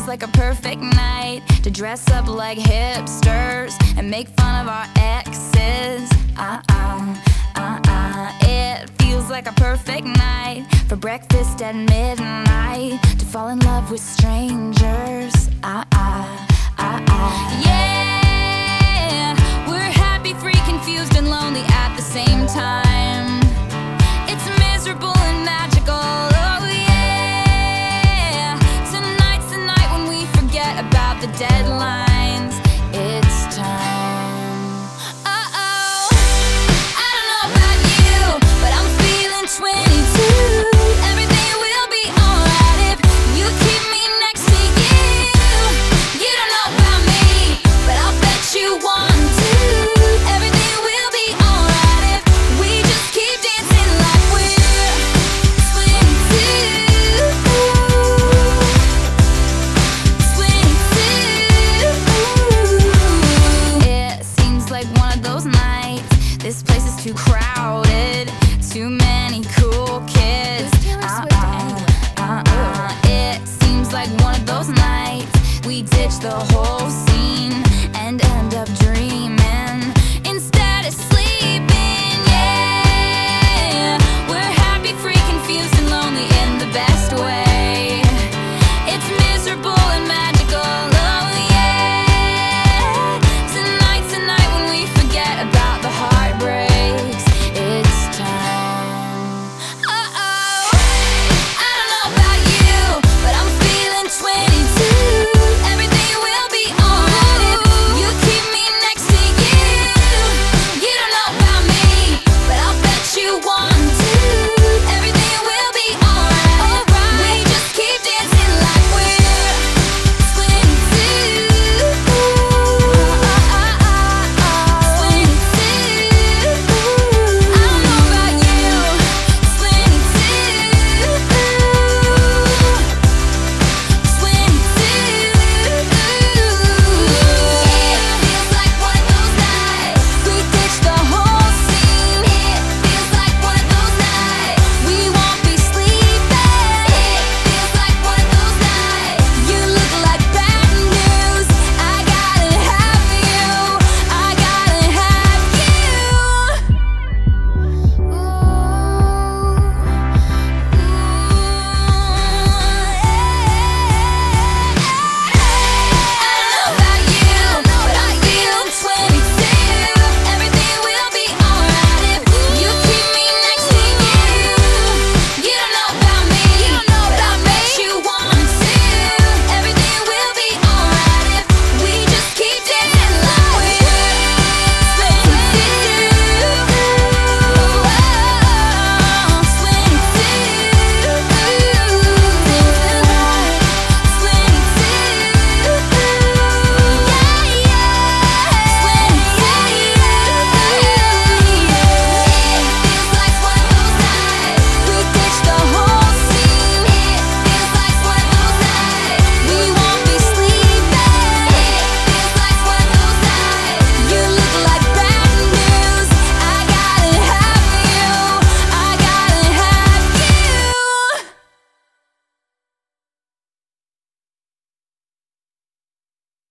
feels like a perfect night to dress up like hipsters and make fun of our exes. Uh uh, uh uh. It feels like a perfect night for breakfast at midnight to fall in love with strangers. Uh uh, uh uh. Yeah, we're happy, free, confused, and lonely at the same time. The deadlines. too crowded, too many cool kids. Uh uh, uh uh, it seems like one of those nights we ditch the whole scene and end up dreaming.